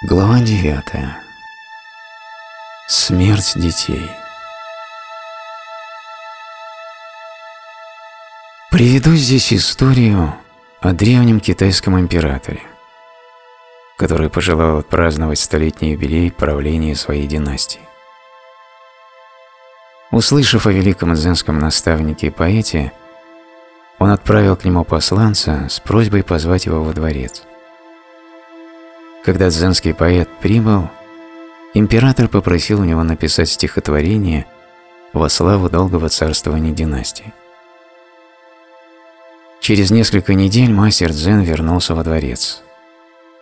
Глава 9. Смерть детей. Приведу здесь историю о древнем китайском императоре, который пожелал отпраздновать столетний юбилей правления своей династии. Услышав о великом дзенском наставнике и поэте, он отправил к нему посланца с просьбой позвать его во дворец. Когда дзенский поэт прибыл, император попросил у него написать стихотворение во славу долгого царствования династии. Через несколько недель мастер дзен вернулся во дворец.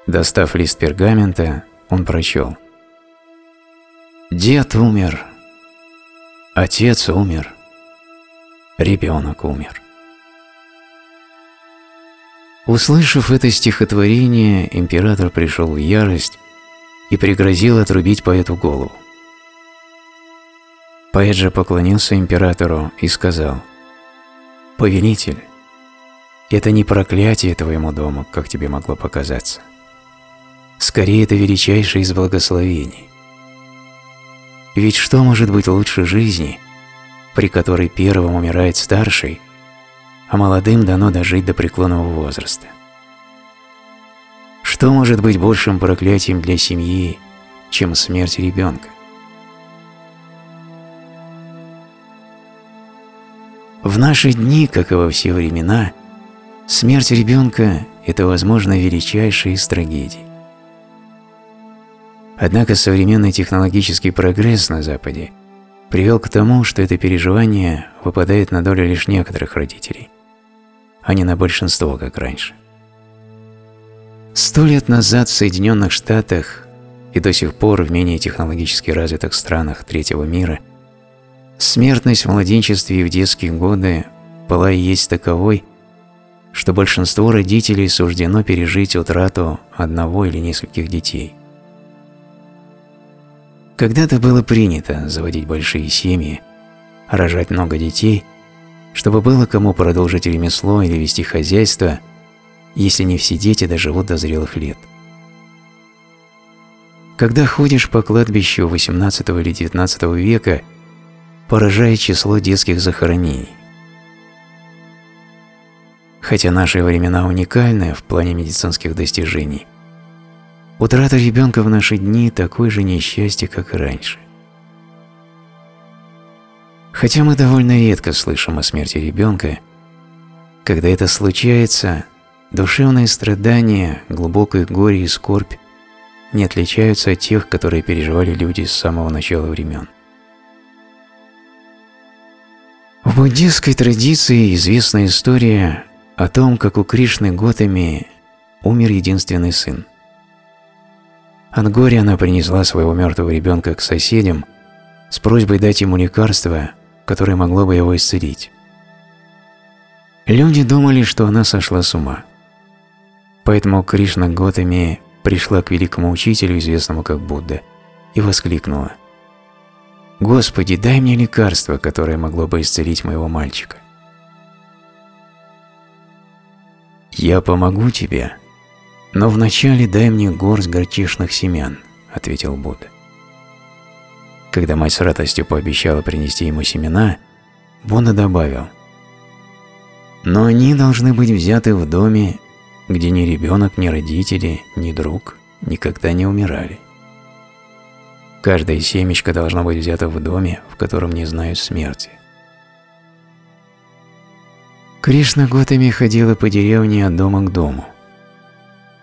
Достав лист пергамента, он прочел. «Дед умер, отец умер, ребенок умер». Услышав это стихотворение, император пришел в ярость и пригрозил отрубить поэту голову. Поэт же поклонился императору и сказал, «Повелитель, это не проклятие твоему дому, как тебе могло показаться. Скорее, это величайшее из благословений. Ведь что может быть лучше жизни, при которой первым умирает старший, а молодым дано дожить до преклонного возраста. Что может быть большим проклятием для семьи, чем смерть ребенка? В наши дни, как и во все времена, смерть ребенка – это, возможно, величайшая из трагедий. Однако современный технологический прогресс на Западе привел к тому, что это переживание выпадает на долю лишь некоторых родителей а не на большинство, как раньше. Сто лет назад в Соединенных Штатах и до сих пор в менее технологически развитых странах третьего мира смертность в младенчестве и в детские годы была и есть таковой, что большинство родителей суждено пережить утрату одного или нескольких детей. Когда-то было принято заводить большие семьи, рожать много детей – чтобы было кому продолжить ремесло или вести хозяйство, если не все дети доживут до зрелых лет. Когда ходишь по кладбищу XVIII или XIX века, поражает число детских захоронений. Хотя наши времена уникальны в плане медицинских достижений, утрата ребенка в наши дни такое же несчастье, как и раньше. Хотя мы довольно редко слышим о смерти ребенка, когда это случается, душевные страдания, глубокое горе и скорбь не отличаются от тех, которые переживали люди с самого начала времен. В буддистской традиции известна история о том, как у Кришны Готами умер единственный сын. От горя она принесла своего мертвого ребенка к соседям с просьбой дать ему лекарство, которое могло бы его исцелить. Люди думали, что она сошла с ума. Поэтому Кришна Готами пришла к великому учителю, известному как Будда, и воскликнула «Господи, дай мне лекарство, которое могло бы исцелить моего мальчика». «Я помогу тебе, но вначале дай мне горсть горчишных семян», – ответил Будда. Когда мать с радостью пообещала принести ему семена, Бонда добавил, «Но они должны быть взяты в доме, где ни ребенок, ни родители, ни друг никогда не умирали. Каждая семечко должно быть взято в доме, в котором не знают смерти». Кришна годами ходила по деревне от дома к дому.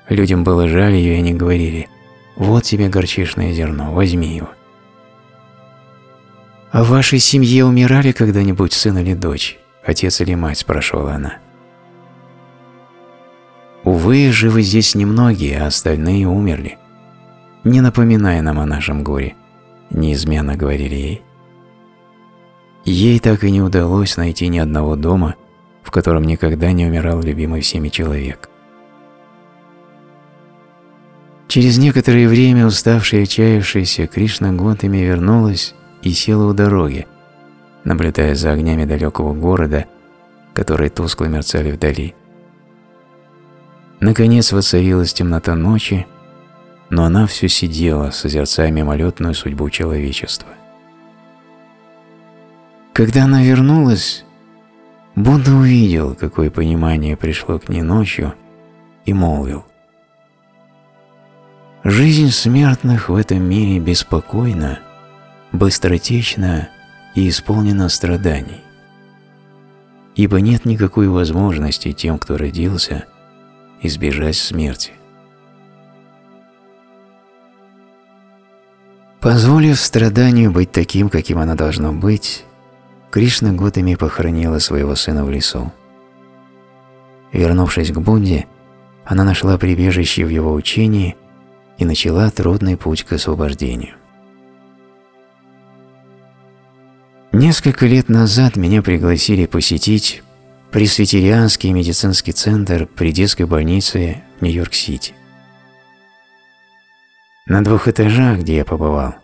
Людям было жаль ее, и они говорили, «Вот тебе горчишное зерно, возьми его». «А в вашей семье умирали когда-нибудь сын или дочь, отец или мать?» – спрашивала она. «Увы, живы здесь немногие, а остальные умерли. Не напоминая нам о нашем горе», – неизменно говорили ей. Ей так и не удалось найти ни одного дома, в котором никогда не умирал любимый всеми человек. Через некоторое время уставшая и отчаявшаяся Кришна Гонтами вернулась и села у дороги, наблюдая за огнями далекого города, которые тускло мерцали вдали. Наконец воцарилась темнота ночи, но она все сидела, созерцая мимолетную судьбу человечества. Когда она вернулась, Будда увидел, какое понимание пришло к ней ночью, и молвил. Жизнь смертных в этом мире беспокойна, быстротечна и исполнена страданий. Ибо нет никакой возможности тем, кто родился, избежать смерти. Позволив страданию быть таким, каким оно должно быть, Кришна годами похоронила своего сына в лесу. Вернувшись к Будде, она нашла прибежище в его учении и начала трудный путь к освобождению. Несколько лет назад меня пригласили посетить пресвитерианский медицинский центр при детской больнице Нью-Йорк-Сити. На двух этажах, где я побывал,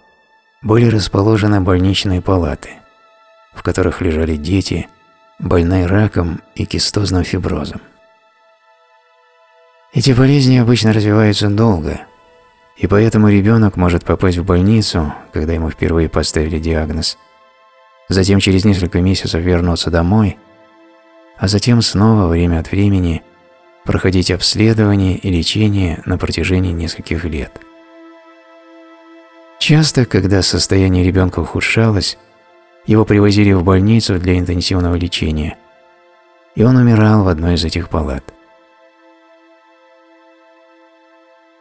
были расположены больничные палаты, в которых лежали дети, больные раком и кистозным фиброзом. Эти болезни обычно развиваются долго, и поэтому ребенок может попасть в больницу, когда ему впервые поставили диагноз, затем через несколько месяцев вернуться домой, а затем снова время от времени проходить обследование и лечение на протяжении нескольких лет. Часто, когда состояние ребенка ухудшалось, его привозили в больницу для интенсивного лечения, и он умирал в одной из этих палат.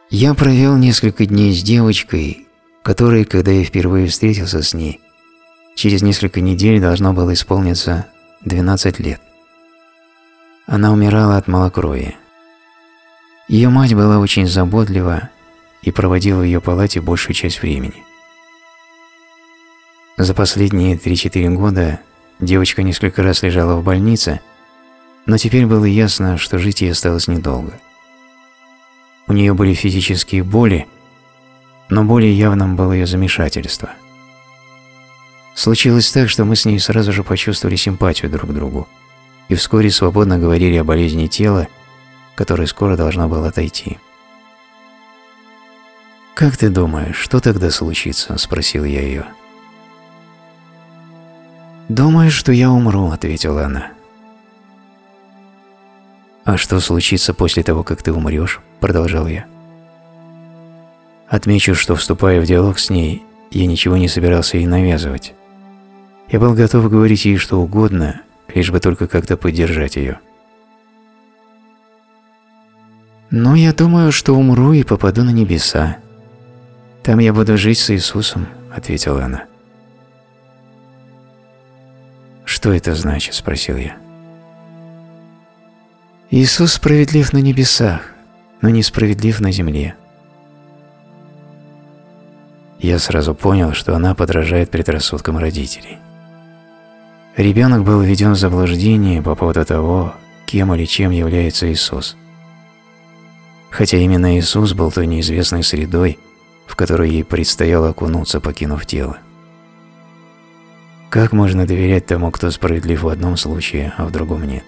Я провел несколько дней с девочкой, которой, когда я впервые встретился с ней, через несколько недель должно было исполниться 12 лет. Она умирала от малокровия. Ее мать была очень заботлива и проводила в ее палате большую часть времени. За последние 3-4 года девочка несколько раз лежала в больнице, но теперь было ясно, что жить ей осталось недолго. У нее были физические боли, но более явным было ее замешательство. Случилось так, что мы с ней сразу же почувствовали симпатию друг к другу и вскоре свободно говорили о болезни тела, которая скоро должна была отойти. «Как ты думаешь, что тогда случится?» – спросил я ее. «Думаю, что я умру», – ответила она. «А что случится после того, как ты умрешь?» – продолжал я. Отмечу, что, вступая в диалог с ней, я ничего не собирался ей навязывать. Я был готов говорить ей что угодно, лишь бы только как-то поддержать ее. Но я думаю, что умру и попаду на небеса. Там я буду жить с Иисусом, ответила она. Что это значит, спросил я. Иисус справедлив на небесах, но несправедлив на земле. Я сразу понял, что она подражает предрассудкам родителей. Ребенок был введен в заблуждение по поводу того, кем или чем является Иисус – хотя именно Иисус был той неизвестной средой, в которой ей предстояло окунуться, покинув тело. Как можно доверять тому, кто справедлив в одном случае, а в другом нет?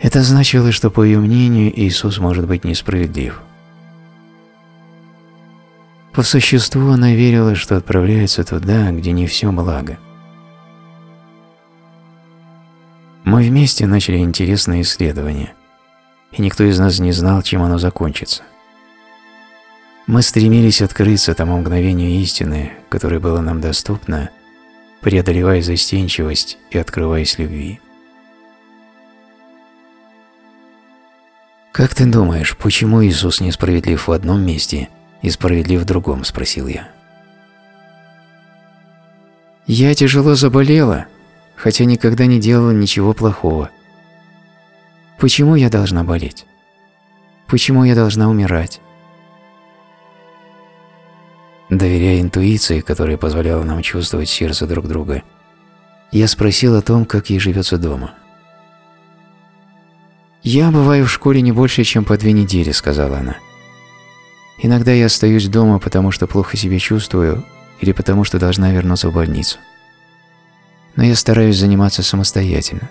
Это значило, что, по ее мнению, Иисус может быть несправедлив. По существу она верила, что отправляется туда, где не все благо. Мы вместе начали интересное исследование – и никто из нас не знал, чем оно закончится. Мы стремились открыться тому мгновению истины, которое было нам доступно, преодолевая застенчивость и открываясь любви. «Как ты думаешь, почему Иисус несправедлив в одном месте и справедлив в другом?» – спросил я. «Я тяжело заболела, хотя никогда не делала ничего плохого. Почему я должна болеть? Почему я должна умирать? Доверяя интуиции, которая позволяла нам чувствовать сердце друг друга, я спросил о том, как ей живется дома. «Я бываю в школе не больше, чем по две недели», — сказала она. «Иногда я остаюсь дома, потому что плохо себя чувствую или потому что должна вернуться в больницу. Но я стараюсь заниматься самостоятельно.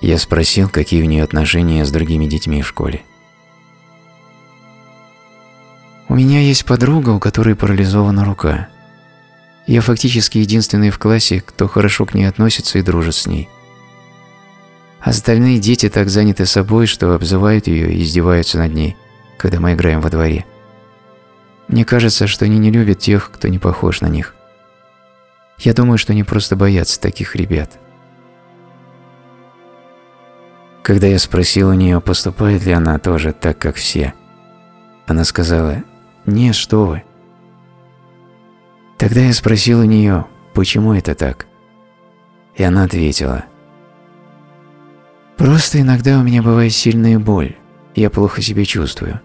Я спросил, какие у нее отношения с другими детьми в школе, меня есть подруга, у которой парализована рука. Я фактически единственный в классе, кто хорошо к ней относится и дружит с ней. Остальные дети так заняты собой, что обзывают ее и издеваются над ней, когда мы играем во дворе. Мне кажется, что они не любят тех, кто не похож на них. Я думаю, что они просто боятся таких ребят. Когда я спросил у нее, поступает ли она тоже так, как все, она сказала, «Не, что вы». Тогда я спросил у нее, почему это так? И она ответила, «Просто иногда у меня бывает сильная боль, я плохо себя чувствую,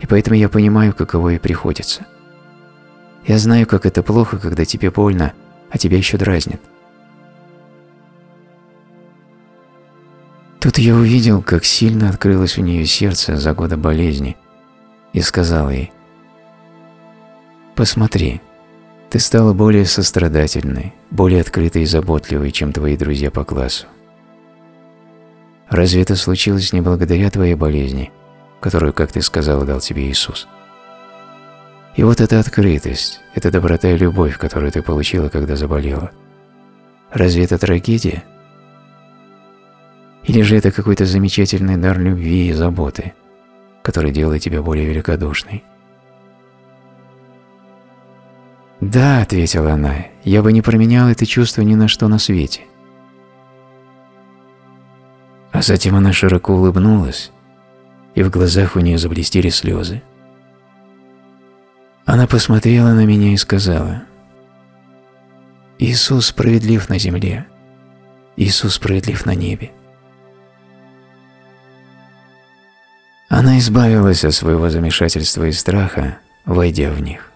и поэтому я понимаю, каково ей приходится. Я знаю, как это плохо, когда тебе больно, а тебя еще дразнят. Тут я увидел, как сильно открылось у нее сердце за годы болезни, и сказал ей, «Посмотри, ты стала более сострадательной, более открытой и заботливой, чем твои друзья по классу. Разве это случилось не благодаря твоей болезни, которую, как ты сказала, дал тебе Иисус? И вот эта открытость, эта доброта и любовь, которую ты получила, когда заболела. Разве это трагедия? Или же это какой-то замечательный дар любви и заботы, который делает тебя более великодушной? «Да», — ответила она, — «я бы не променял это чувство ни на что на свете». А затем она широко улыбнулась, и в глазах у нее заблестели слезы. Она посмотрела на меня и сказала, «Иисус справедлив на земле, Иисус справедлив на небе». Она избавилась от своего замешательства и страха, войдя в них.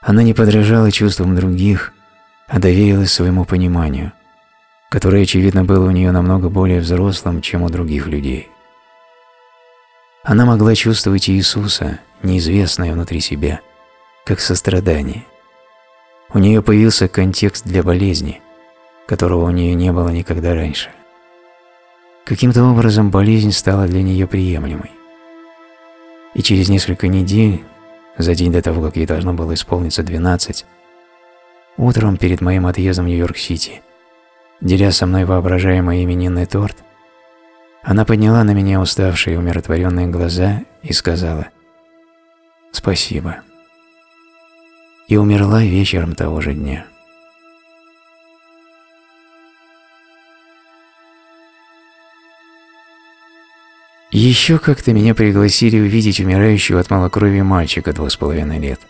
Она не подражала чувствам других, а доверилась своему пониманию, которое, очевидно, было у нее намного более взрослым, чем у других людей. Она могла чувствовать Иисуса, неизвестное внутри себя, как сострадание. У нее появился контекст для болезни, которого у нее не было никогда раньше. Каким-то образом болезнь стала для нее приемлемой. И через несколько недель, за день до того, как ей должно было исполниться 12, утром перед моим отъездом в Нью-Йорк-Сити, деля со мной воображаемый именинный торт, она подняла на меня уставшие умиротворенные глаза и сказала «Спасибо». И умерла вечером того же дня. Еще как-то меня пригласили увидеть умирающего от малокровия мальчика двух с половиной лет.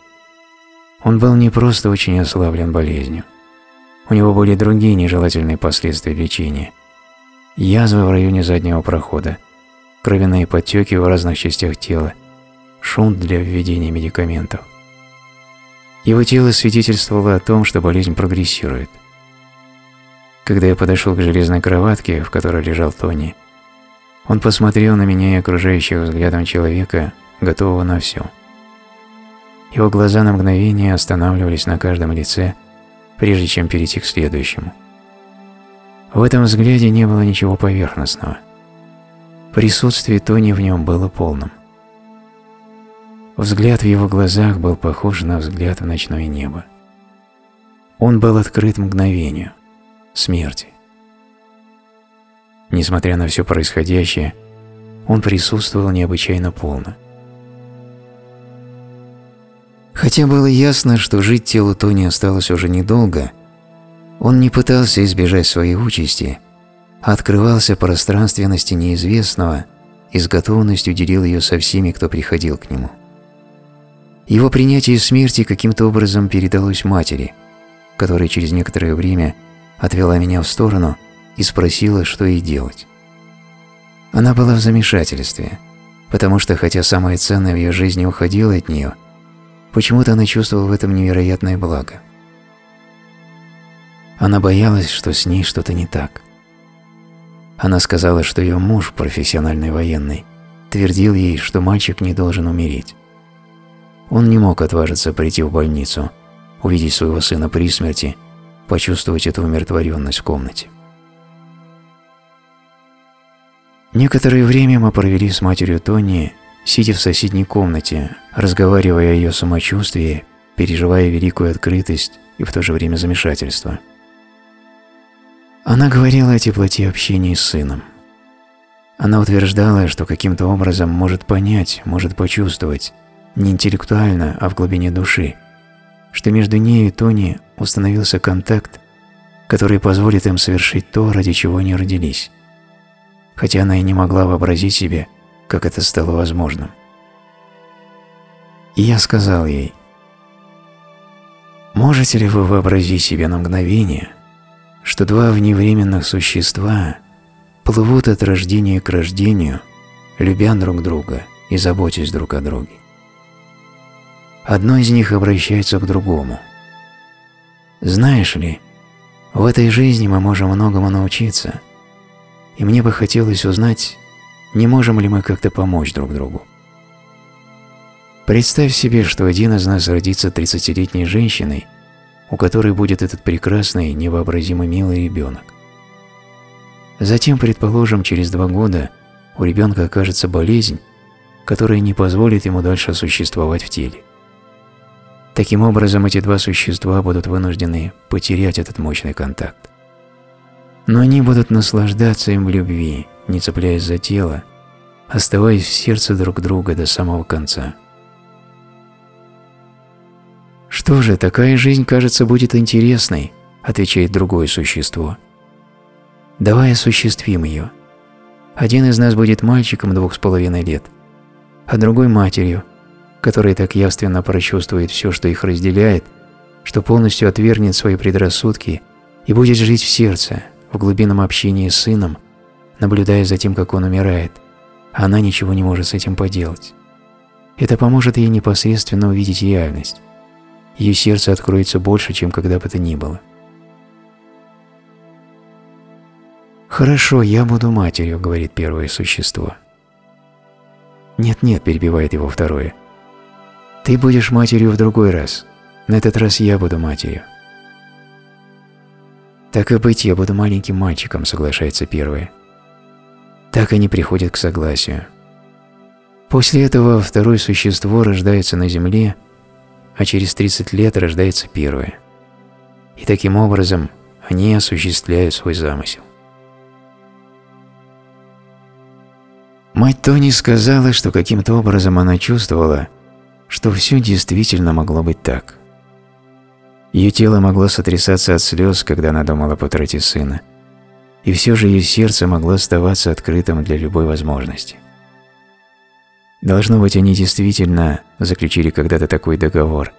Он был не просто очень ослаблен болезнью. У него были другие нежелательные последствия лечения. Язвы в районе заднего прохода, кровяные подтеки в разных частях тела, шунт для введения медикаментов. Его тело свидетельствовало о том, что болезнь прогрессирует. Когда я подошел к железной кроватке, в которой лежал Тони, он посмотрел на меня и окружающих взглядом человека, готового на все. Его глаза на мгновение останавливались на каждом лице, прежде чем перейти к следующему. В этом взгляде не было ничего поверхностного. Присутствие Тони в нем было полным. Взгляд в его глазах был похож на взгляд в ночное небо. Он был открыт мгновению, смерти. Несмотря на все происходящее, он присутствовал необычайно полно. Хотя было ясно, что жить телу Тони осталось уже недолго, он не пытался избежать своей участи, а открывался пространственности неизвестного и с готовностью делил ее со всеми, кто приходил к нему. Его принятие смерти каким-то образом передалось матери, которая через некоторое время отвела меня в сторону и спросила, что ей делать. Она была в замешательстве, потому что хотя самое ценное в ее жизни уходило от нее, почему-то она чувствовала в этом невероятное благо. Она боялась, что с ней что-то не так. Она сказала, что ее муж, профессиональный военный, твердил ей, что мальчик не должен умереть. Он не мог отважиться прийти в больницу, увидеть своего сына при смерти, почувствовать эту умиротворенность в комнате. Некоторое время мы провели с матерью Тони, сидя в соседней комнате, разговаривая о ее самочувствии, переживая великую открытость и в то же время замешательство. Она говорила о теплоте общения с сыном. Она утверждала, что каким-то образом может понять, может почувствовать, не интеллектуально, а в глубине души, что между ней и Тони установился контакт, который позволит им совершить то, ради чего они родились. Хотя она и не могла вообразить себе, как это стало возможным. И я сказал ей, «Можете ли вы вообразить себе на мгновение, что два вневременных существа плывут от рождения к рождению, любя друг друга и заботясь друг о друге? Одно из них обращается к другому. Знаешь ли, в этой жизни мы можем многому научиться, и мне бы хотелось узнать, не можем ли мы как-то помочь друг другу. Представь себе, что один из нас родится 30-летней женщиной, у которой будет этот прекрасный, невообразимо милый ребенок. Затем, предположим, через два года у ребенка окажется болезнь, которая не позволит ему дальше существовать в теле. Таким образом, эти два существа будут вынуждены потерять этот мощный контакт. Но они будут наслаждаться им в любви, не цепляясь за тело, оставаясь в сердце друг друга до самого конца. «Что же, такая жизнь, кажется, будет интересной», – отвечает другое существо. «Давай осуществим ее. Один из нас будет мальчиком двух с половиной лет, а другой – матерью, которая так явственно прочувствует все, что их разделяет, что полностью отвергнет свои предрассудки и будет жить в сердце, в глубинном общении с сыном, наблюдая за тем, как он умирает, а она ничего не может с этим поделать. Это поможет ей непосредственно увидеть реальность. Ее сердце откроется больше, чем когда бы то ни было. «Хорошо, я буду матерью», — говорит первое существо. «Нет-нет», — перебивает его второе. «Ты будешь матерью в другой раз. На этот раз я буду матерью». «Так и быть, я буду маленьким мальчиком», — соглашается первое. Так они приходят к согласию. После этого второе существо рождается на Земле, а через 30 лет рождается первое. И таким образом они осуществляют свой замысел. Мать Тони сказала, что каким-то образом она чувствовала, что все действительно могло быть так. Ее тело могло сотрясаться от слез, когда она думала по трате сына, и все же ее сердце могло оставаться открытым для любой возможности. Должно быть, они действительно заключили когда-то такой договор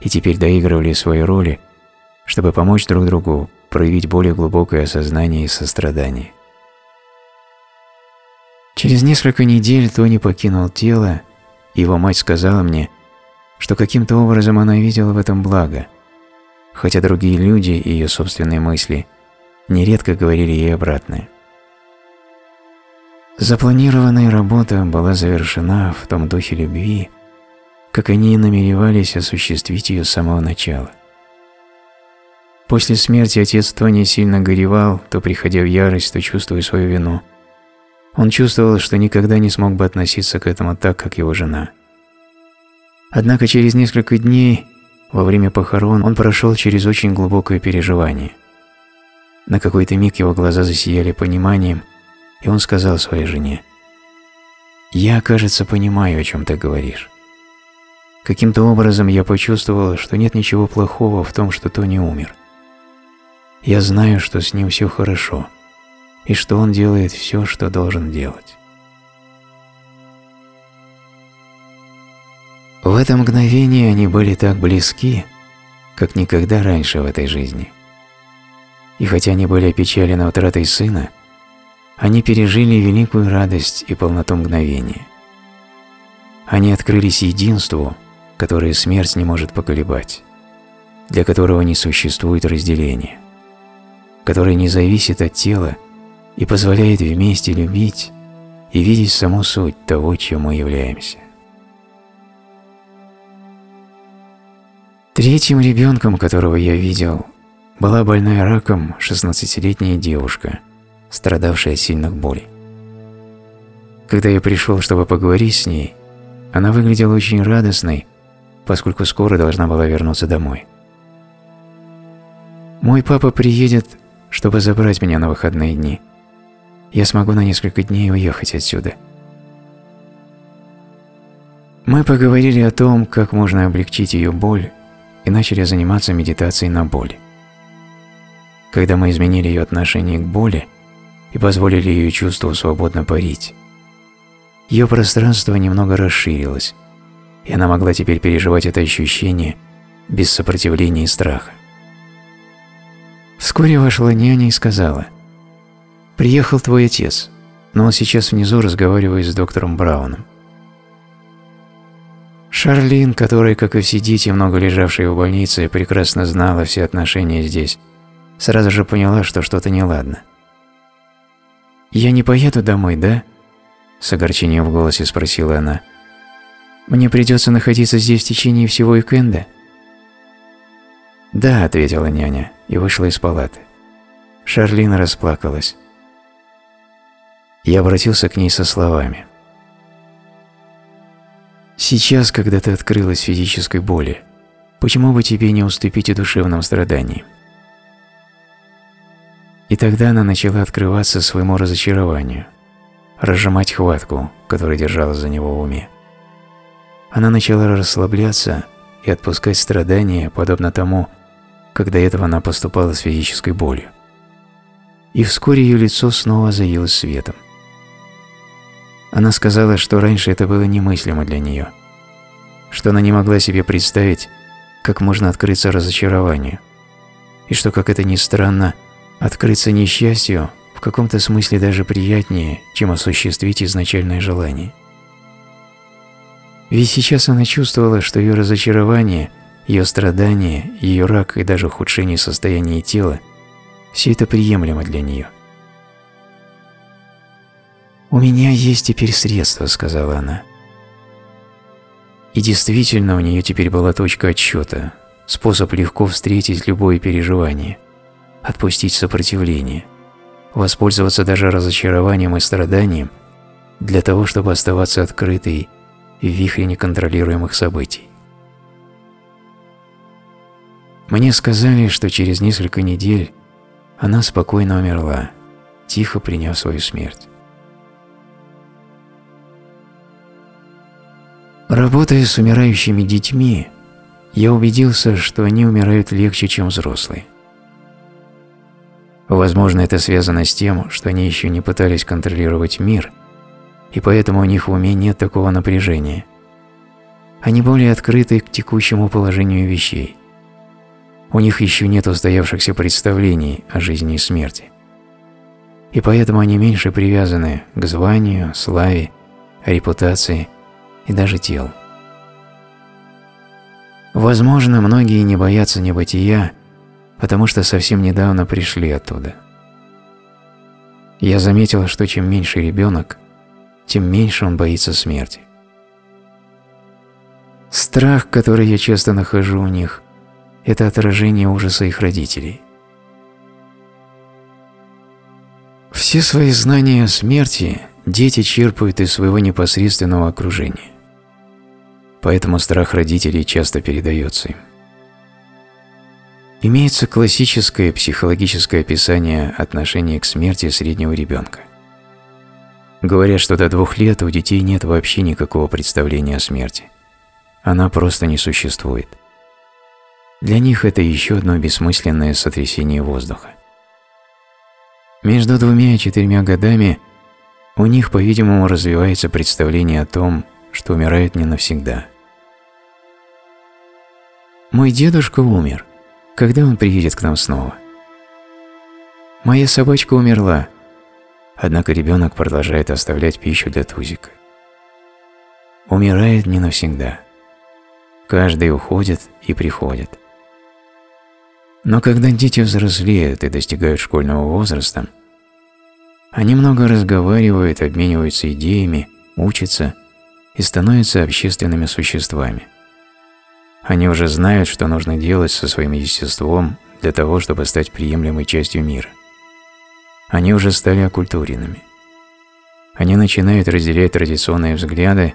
и теперь доигрывали свои роли, чтобы помочь друг другу проявить более глубокое осознание и сострадание. Через несколько недель Тони покинул тело, и его мать сказала мне, что каким-то образом она видела в этом благо – хотя другие люди и ее собственные мысли нередко говорили ей обратное. Запланированная работа была завершена в том духе любви, как они и намеревались осуществить ее с самого начала. После смерти отец Тони сильно горевал, то приходя в ярость, то чувствуя свою вину. Он чувствовал, что никогда не смог бы относиться к этому так, как его жена. Однако через несколько дней во время похорон он прошел через очень глубокое переживание. На какой-то миг его глаза засияли пониманием, и он сказал своей жене, «Я, кажется, понимаю, о чем ты говоришь. Каким-то образом я почувствовал, что нет ничего плохого в том, что Тони умер. Я знаю, что с ним все хорошо, и что он делает все, что должен делать». В это мгновение они были так близки, как никогда раньше в этой жизни. И хотя они были опечалены утратой сына, они пережили великую радость и полноту мгновения. Они открылись единству, которое смерть не может поколебать, для которого не существует разделения, которое не зависит от тела и позволяет вместе любить и видеть саму суть того, чем мы являемся. Третьим ребенком, которого я видел, была больная раком 16-летняя девушка, страдавшая от сильных болей. Когда я пришел, чтобы поговорить с ней, она выглядела очень радостной, поскольку скоро должна была вернуться домой. Мой папа приедет, чтобы забрать меня на выходные дни. Я смогу на несколько дней уехать отсюда. Мы поговорили о том, как можно облегчить ее боль, и начали заниматься медитацией на боли. Когда мы изменили ее отношение к боли и позволили ее чувству свободно парить, ее пространство немного расширилось, и она могла теперь переживать это ощущение без сопротивления и страха. Вскоре вошла няня и сказала, «Приехал твой отец, но он сейчас внизу разговаривает с доктором Брауном. Шарлин, которая, как и все дети, много лежавшие в больнице, прекрасно знала все отношения здесь, сразу же поняла, что что-то неладно. «Я не поеду домой, да?» – с огорчением в голосе спросила она. «Мне придется находиться здесь в течение всего уикенда?» «Да», – ответила няня и вышла из палаты. Шарлин расплакалась. Я обратился к ней со словами – Сейчас, когда ты открылась физической боли, почему бы тебе не уступить и душевным страданиям? И тогда она начала открываться своему разочарованию, разжимать хватку, которая держала за него в уме. Она начала расслабляться и отпускать страдания, подобно тому, как до этого она поступала с физической болью. И вскоре ее лицо снова заилось светом. Она сказала, что раньше это было немыслимо для нее, что она не могла себе представить, как можно открыться разочарованию, и что, как это ни странно, открыться несчастью в каком-то смысле даже приятнее, чем осуществить изначальное желание. Ведь сейчас она чувствовала, что ее разочарование, ее страдания, ее рак и даже ухудшение состояния тела – все это приемлемо для нее – «У меня есть теперь средства», — сказала она. И действительно, у нее теперь была точка отсчета, способ легко встретить любое переживание, отпустить сопротивление, воспользоваться даже разочарованием и страданием для того, чтобы оставаться открытой в вихре неконтролируемых событий. Мне сказали, что через несколько недель она спокойно умерла, тихо приняв свою смерть. Работая с умирающими детьми, я убедился, что они умирают легче, чем взрослые. Возможно, это связано с тем, что они еще не пытались контролировать мир, и поэтому у них в уме нет такого напряжения. Они более открыты к текущему положению вещей. У них еще нет устоявшихся представлений о жизни и смерти. И поэтому они меньше привязаны к званию, славе, репутации – и даже тел. Возможно, многие не боятся небытия, потому что совсем недавно пришли оттуда. Я заметил, что чем меньше ребенок, тем меньше он боится смерти. Страх, который я часто нахожу у них, это отражение ужаса их родителей. Все свои знания о смерти дети черпают из своего непосредственного окружения поэтому страх родителей часто передается им. Имеется классическое психологическое описание отношения к смерти среднего ребенка. Говорят, что до двух лет у детей нет вообще никакого представления о смерти. Она просто не существует. Для них это еще одно бессмысленное сотрясение воздуха. Между двумя и четырьмя годами у них, по-видимому, развивается представление о том, что умирают не навсегда – мой дедушка умер. Когда он приедет к нам снова? Моя собачка умерла. Однако ребенок продолжает оставлять пищу для Тузика. Умирает не навсегда. Каждый уходит и приходит. Но когда дети взрослеют и достигают школьного возраста, они много разговаривают, обмениваются идеями, учатся и становятся общественными существами. Они уже знают, что нужно делать со своим естеством для того, чтобы стать приемлемой частью мира. Они уже стали оккультуренными. они начинают разделять традиционные взгляды,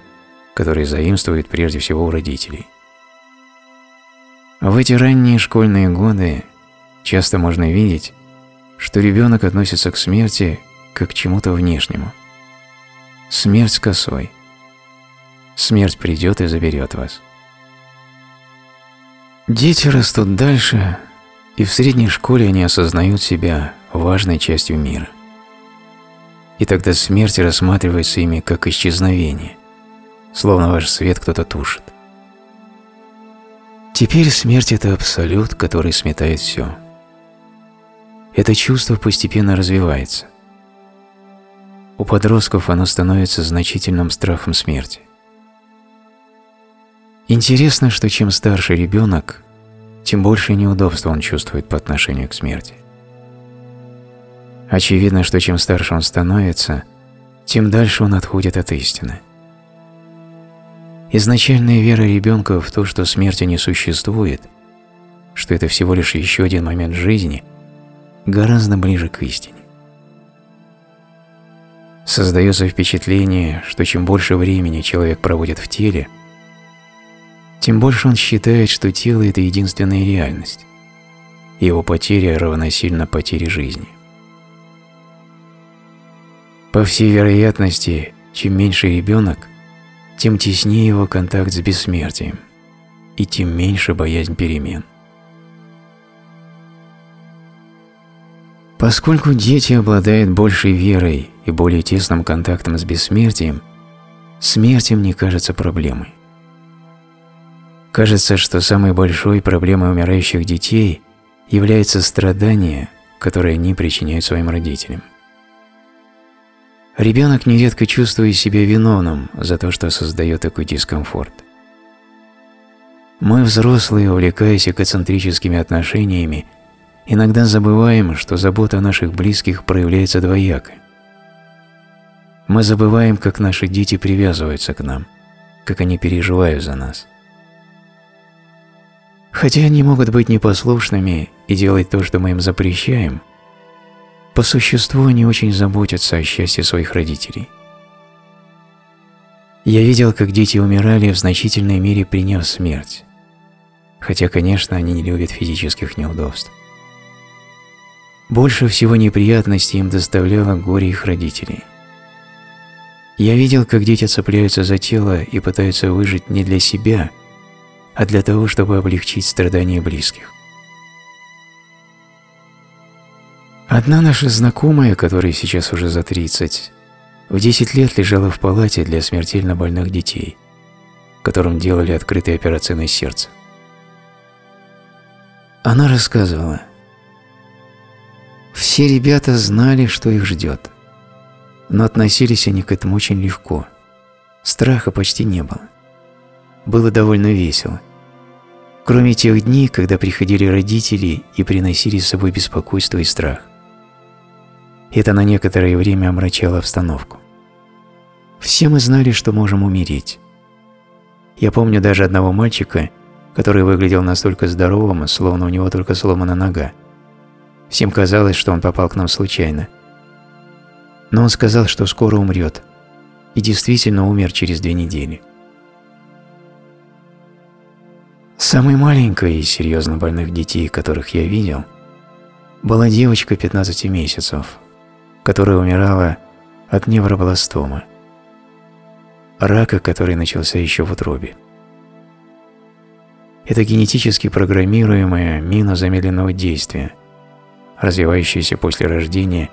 которые заимствуют прежде всего у родителей. В эти ранние школьные годы часто можно видеть, что ребенок относится к смерти как к чему-то внешнему. Смерть с косой. Смерть придет и заберет вас. Дети растут дальше, и в средней школе они осознают себя важной частью мира. И тогда смерть рассматривается ими как исчезновение, словно ваш свет кто-то тушит. Теперь смерть – это абсолют, который сметает все. Это чувство постепенно развивается. У подростков оно становится значительным страхом смерти. Интересно, что чем старше ребенок, тем больше неудобства он чувствует по отношению к смерти. Очевидно, что чем старше он становится, тем дальше он отходит от истины. Изначальная вера ребенка в то, что смерти не существует, что это всего лишь еще один момент жизни, гораздо ближе к истине. Создается впечатление, что чем больше времени человек проводит в теле, тем больше он считает, что тело – это единственная реальность. Его потеря равносильно потере жизни. По всей вероятности, чем меньше ребенок, тем теснее его контакт с бессмертием, и тем меньше боязнь перемен. Поскольку дети обладают большей верой и более тесным контактом с бессмертием, смерть им не кажется проблемой. Кажется, что самой большой проблемой умирающих детей является страдание, которое они причиняют своим родителям. Ребенок нередко чувствует себя виновным за то, что создает такой дискомфорт. Мы, взрослые, увлекаясь экоцентрическими отношениями, иногда забываем, что забота о наших близких проявляется двояко. Мы забываем, как наши дети привязываются к нам, как они переживают за нас. Хотя они могут быть непослушными и делать то, что мы им запрещаем – по существу они очень заботятся о счастье своих родителей. Я видел, как дети умирали в значительной мере приняв смерть, хотя, конечно, они не любят физических неудобств. Больше всего неприятностей им доставляло горе их родителей. Я видел, как дети цепляются за тело и пытаются выжить не для себя, а для того, чтобы облегчить страдания близких. Одна наша знакомая, которой сейчас уже за 30, в 10 лет лежала в палате для смертельно больных детей, которым делали открытые операции на сердце. Она рассказывала, «Все ребята знали, что их ждет, но относились они к этому очень легко. Страха почти не было. Было довольно весело. Кроме тех дней, когда приходили родители и приносили с собой беспокойство и страх – это на некоторое время омрачало обстановку. Все мы знали, что можем умереть. Я помню даже одного мальчика, который выглядел настолько здоровым, словно у него только сломана нога. Всем казалось, что он попал к нам случайно. Но он сказал, что скоро умрет, и действительно умер через две недели. Самой маленькой из серьезно больных детей, которых я видел, была девочка 15 месяцев, которая умирала от невробластома, рака, который начался еще в утробе. Это генетически программируемая мина замедленного действия, развивающаяся после рождения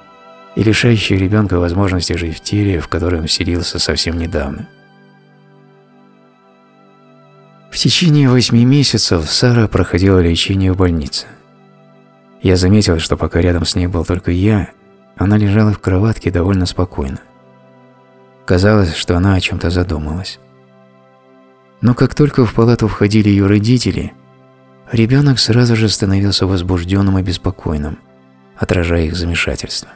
и лишающая ребенка возможности жить в теле, в которое он вселился совсем недавно. В течение восьми месяцев Сара проходила лечение в больнице. Я заметил, что пока рядом с ней был только я – она лежала в кроватке довольно спокойно. Казалось, что она о чем-то задумалась. Но как только в палату входили ее родители, ребенок сразу же становился возбужденным и беспокойным, отражая их замешательство.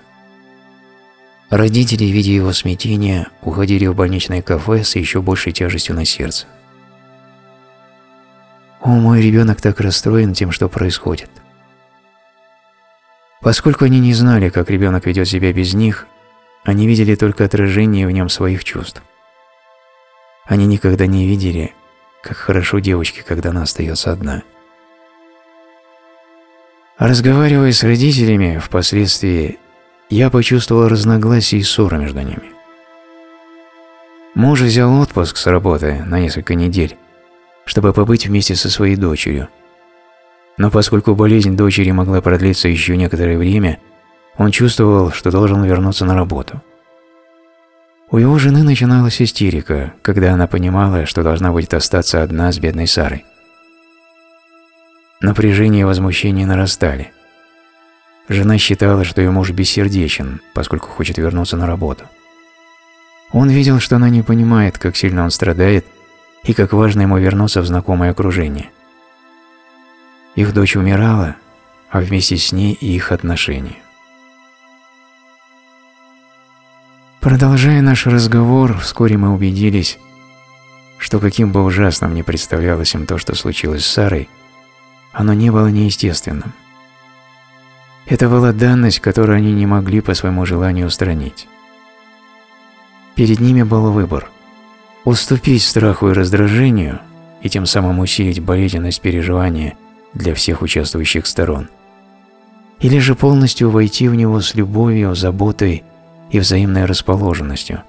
Родители, видя его смятение, уходили в больничное кафе с еще большей тяжестью на сердце. «О, мой ребенок так расстроен тем, что происходит», Поскольку они не знали, как ребенок ведет себя без них, они видели только отражение в нем своих чувств. Они никогда не видели, как хорошо девочке, когда она остается одна. Разговаривая с родителями, впоследствии я почувствовал разногласия и ссоры между ними. Муж взял отпуск с работы на несколько недель, чтобы побыть вместе со своей дочерью. Но поскольку болезнь дочери могла продлиться еще некоторое время, он чувствовал, что должен вернуться на работу. У его жены начиналась истерика, когда она понимала, что должна будет остаться одна с бедной Сарой. Напряжение и возмущение нарастали. Жена считала, что ее муж бессердечен, поскольку хочет вернуться на работу. Он видел, что она не понимает, как сильно он страдает и как важно ему вернуться в знакомое окружение. Их дочь умирала, а вместе с ней и их отношения. Продолжая наш разговор, вскоре мы убедились, что каким бы ужасным ни представлялось им то, что случилось с Сарой, оно не было неестественным. Это была данность, которую они не могли по своему желанию устранить. Перед ними был выбор – уступить страху и раздражению и тем самым усилить болезненность переживания для всех участвующих сторон, или же полностью войти в него с любовью, заботой и взаимной расположенностью,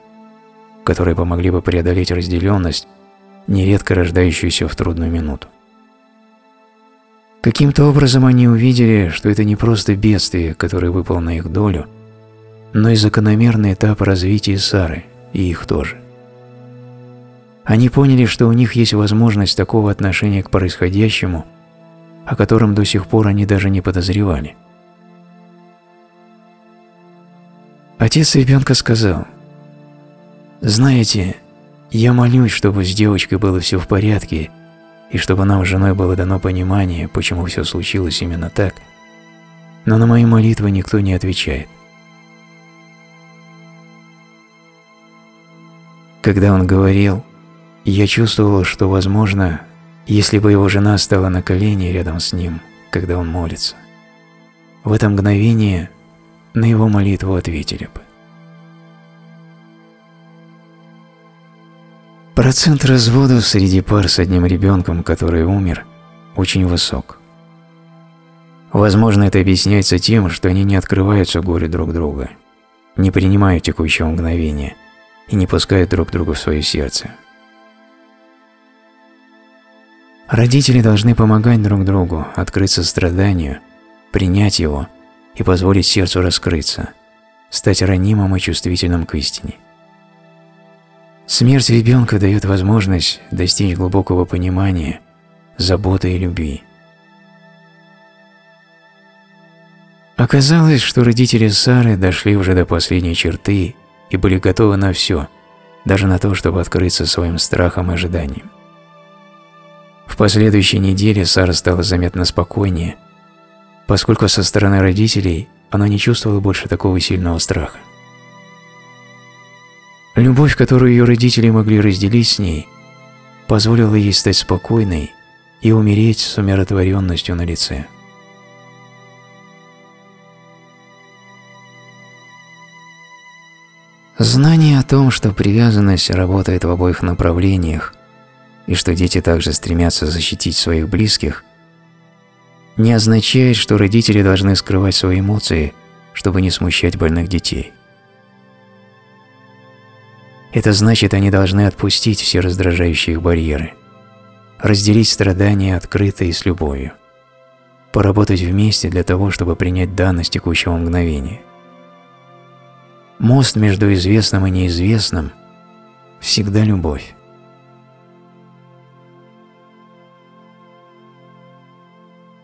которые помогли бы преодолеть разделенность, нередко рождающуюся в трудную минуту. Каким-то образом они увидели, что это не просто бедствие, которое выпало на их долю, но и закономерный этап развития Сары, и их тоже. Они поняли, что у них есть возможность такого отношения к происходящему, о котором до сих пор они даже не подозревали – Отец ребенка сказал, «Знаете, я молюсь, чтобы с девочкой было все в порядке, и чтобы нам с женой было дано понимание, почему все случилось именно так, но на мои молитвы никто не отвечает». Когда он говорил, я чувствовал, что, возможно, если бы его жена стала на колени рядом с ним, когда он молится, в это мгновение на его молитву ответили бы. Процент разводов среди пар с одним ребенком, который умер, очень высок. Возможно, это объясняется тем, что они не открываются горе друг друга, не принимают текущего мгновения и не пускают друг друга в свое сердце. Родители должны помогать друг другу, открыться страданию, принять его – и позволить сердцу раскрыться, стать ранимым и чувствительным к истине. Смерть ребенка дает возможность достичь глубокого понимания, заботы и любви. Оказалось, что родители Сары дошли уже до последней черты и были готовы на все, даже на то, чтобы открыться своим страхом и ожиданиям. В последующей неделе Сара стала заметно спокойнее – поскольку со стороны родителей она не чувствовала больше такого сильного страха. Любовь, которую ее родители могли разделить с ней, позволила ей стать спокойной и умереть с умиротворенностью на лице. Знание о том, что привязанность работает в обоих направлениях и что дети также стремятся защитить своих близких, не означает, что родители должны скрывать свои эмоции, чтобы не смущать больных детей. Это значит, они должны отпустить все раздражающие их барьеры, разделить страдания открыто и с любовью, поработать вместе для того, чтобы принять данность текущего мгновения. Мост между известным и неизвестным – всегда любовь.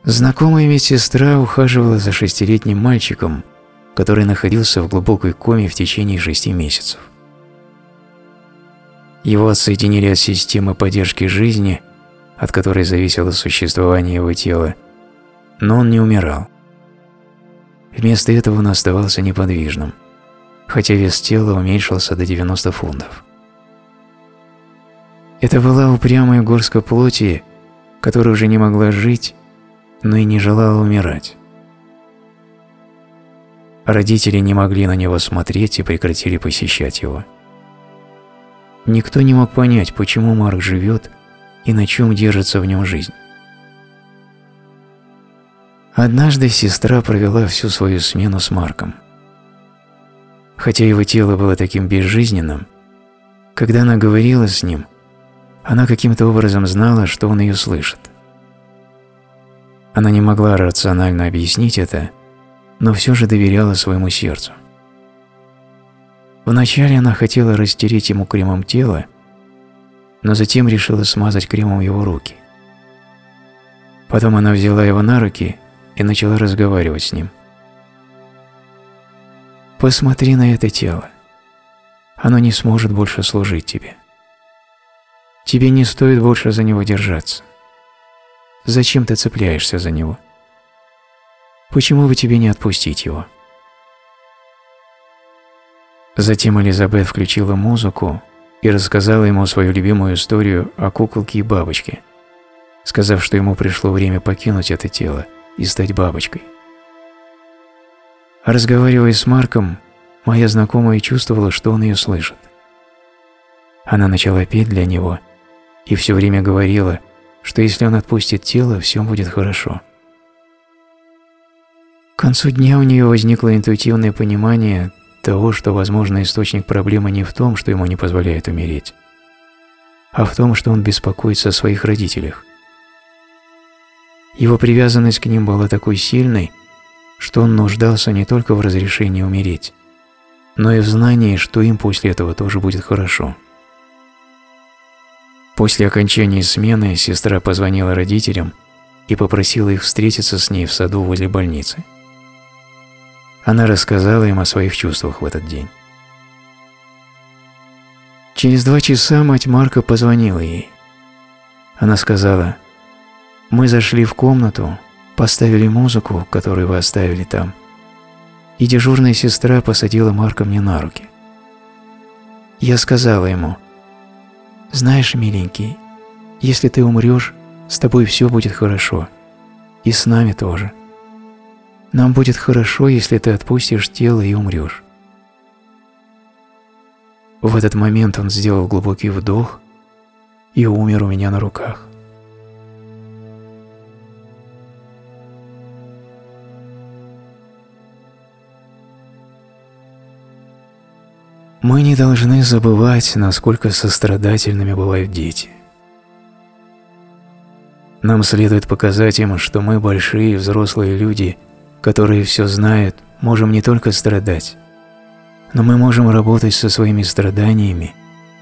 Знакомая медсестра ухаживала за шестилетним мальчиком, который находился в глубокой коме в течение шести месяцев. Его отсоединили от системы поддержки жизни, от которой зависело существование его тела, но он не умирал. Вместо этого он оставался неподвижным, хотя вес тела уменьшился до 90 фунтов. Это была упрямая горска плоти, которая уже не могла жить но и не желала умирать. Родители не могли на него смотреть и прекратили посещать его. Никто не мог понять, почему Марк живет и на чем держится в нем жизнь. Однажды сестра провела всю свою смену с Марком. Хотя его тело было таким безжизненным, когда она говорила с ним, она каким-то образом знала, что он ее слышит. Она не могла рационально объяснить это, но все же доверяла своему сердцу. Вначале она хотела растереть ему кремом тело, но затем решила смазать кремом его руки. Потом она взяла его на руки и начала разговаривать с ним. «Посмотри на это тело. Оно не сможет больше служить тебе. Тебе не стоит больше за него держаться. Зачем ты цепляешься за него? Почему бы тебе не отпустить его?» Затем Элизабет включила музыку и рассказала ему свою любимую историю о куколке и бабочке, сказав, что ему пришло время покинуть это тело и стать бабочкой. Разговаривая с Марком, моя знакомая чувствовала, что он ее слышит. Она начала петь для него и все время говорила, что если он отпустит тело, все будет хорошо. К концу дня у нее возникло интуитивное понимание того, что, возможно, источник проблемы не в том, что ему не позволяет умереть, а в том, что он беспокоится о своих родителях. Его привязанность к ним была такой сильной, что он нуждался не только в разрешении умереть, но и в знании, что им после этого тоже будет хорошо. После окончания смены сестра позвонила родителям и попросила их встретиться с ней в саду возле больницы. Она рассказала им о своих чувствах в этот день. Через два часа мать Марка позвонила ей. Она сказала, «Мы зашли в комнату, поставили музыку, которую вы оставили там, и дежурная сестра посадила Марка мне на руки. Я сказала ему, знаешь, миленький, если ты умрешь, с тобой все будет хорошо. И с нами тоже. Нам будет хорошо, если ты отпустишь тело и умрешь. В этот момент он сделал глубокий вдох и умер у меня на руках. Мы не должны забывать, насколько сострадательными бывают дети. Нам следует показать им, что мы большие взрослые люди, которые все знают, можем не только страдать, но мы можем работать со своими страданиями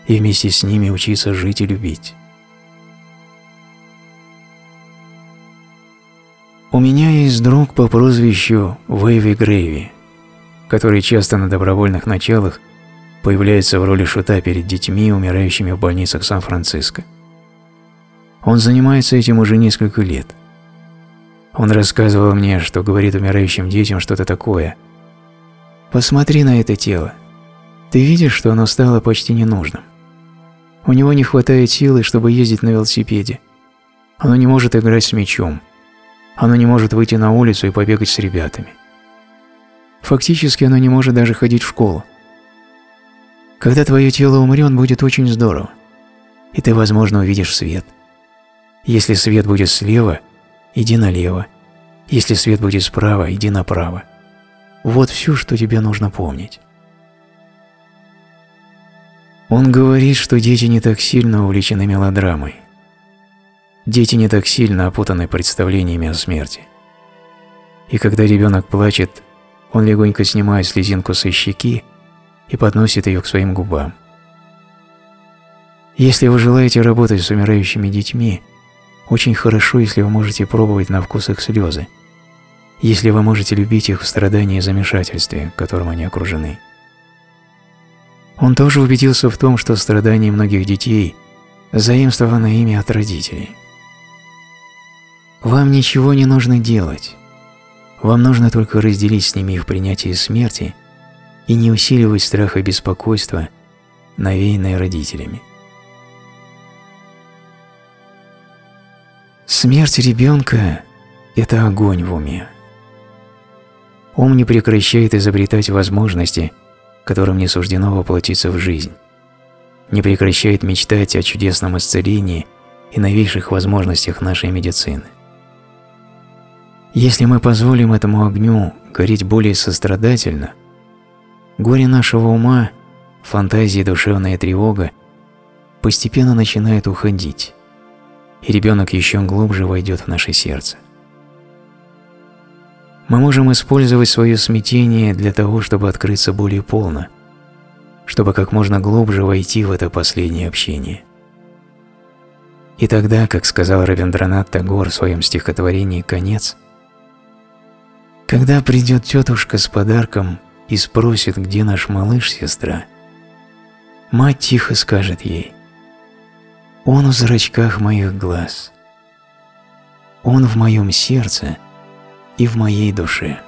и вместе с ними учиться жить и любить. У меня есть друг по прозвищу Вейви Грейви, который часто на добровольных началах – появляется в роли шута перед детьми, умирающими в больницах Сан-Франциско. Он занимается этим уже несколько лет. Он рассказывал мне, что говорит умирающим детям что-то такое. «Посмотри на это тело. Ты видишь, что оно стало почти ненужным. У него не хватает силы, чтобы ездить на велосипеде. Оно не может играть с мячом. Оно не может выйти на улицу и побегать с ребятами. Фактически оно не может даже ходить в школу. Когда твое тело умрет, будет очень здорово, и ты, возможно, увидишь свет. Если свет будет слева, иди налево. Если свет будет справа, иди направо. Вот все, что тебе нужно помнить. Он говорит, что дети не так сильно увлечены мелодрамой. Дети не так сильно опутаны представлениями о смерти. И когда ребенок плачет, он легонько снимает слезинку со щеки и подносит ее к своим губам. Если вы желаете работать с умирающими детьми, очень хорошо, если вы можете пробовать на вкус их слезы, если вы можете любить их в страдании и замешательстве, которым они окружены. Он тоже убедился в том, что страдания многих детей заимствованы ими от родителей. Вам ничего не нужно делать. Вам нужно только разделить с ними их принятие смерти и не усиливать страх и беспокойство, навеянные родителями. Смерть ребенка – это огонь в уме. Ум не прекращает изобретать возможности, которым не суждено воплотиться в жизнь, не прекращает мечтать о чудесном исцелении и новейших возможностях нашей медицины. Если мы позволим этому огню гореть более сострадательно, горе нашего ума, фантазии душевная тревога постепенно начинает уходить, и ребенок еще глубже войдет в наше сердце. Мы можем использовать свое смятение для того, чтобы открыться более полно, чтобы как можно глубже войти в это последнее общение. И тогда, как сказал Равендранат Тагор в своем стихотворении «Конец», когда придет тетушка с подарком и спросит, где наш малыш, сестра, мать тихо скажет ей, «Он в зрачках моих глаз, он в моем сердце и в моей душе».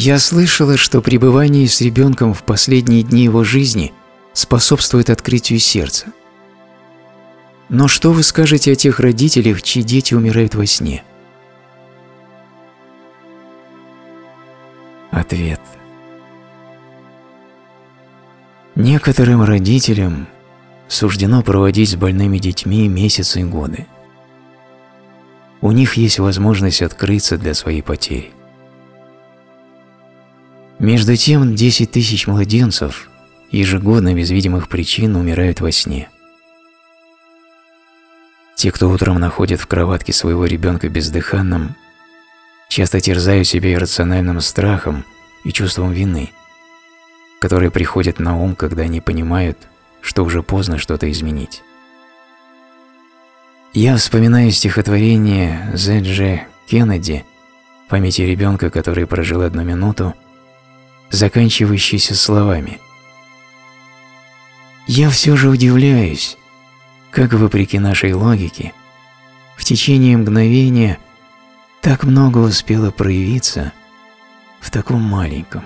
Я слышала, что пребывание с ребенком в последние дни его жизни способствует открытию сердца. Но что вы скажете о тех родителях, чьи дети умирают во сне? Ответ. Некоторым родителям суждено проводить с больными детьми месяцы и годы. У них есть возможность открыться для своей потери. Между тем, 10 тысяч младенцев ежегодно без видимых причин умирают во сне – те, кто утром находит в кроватке своего ребенка бездыханным, часто терзают себя иррациональным страхом и чувством вины, которые приходят на ум, когда они понимают, что уже поздно что-то изменить. Я вспоминаю стихотворение З.Дж. Кеннеди «Памяти ребенка, который прожил одну минуту», заканчивающееся словами «Я все же удивляюсь, как вопреки нашей логике, в течение мгновения так много успело проявиться в таком маленьком,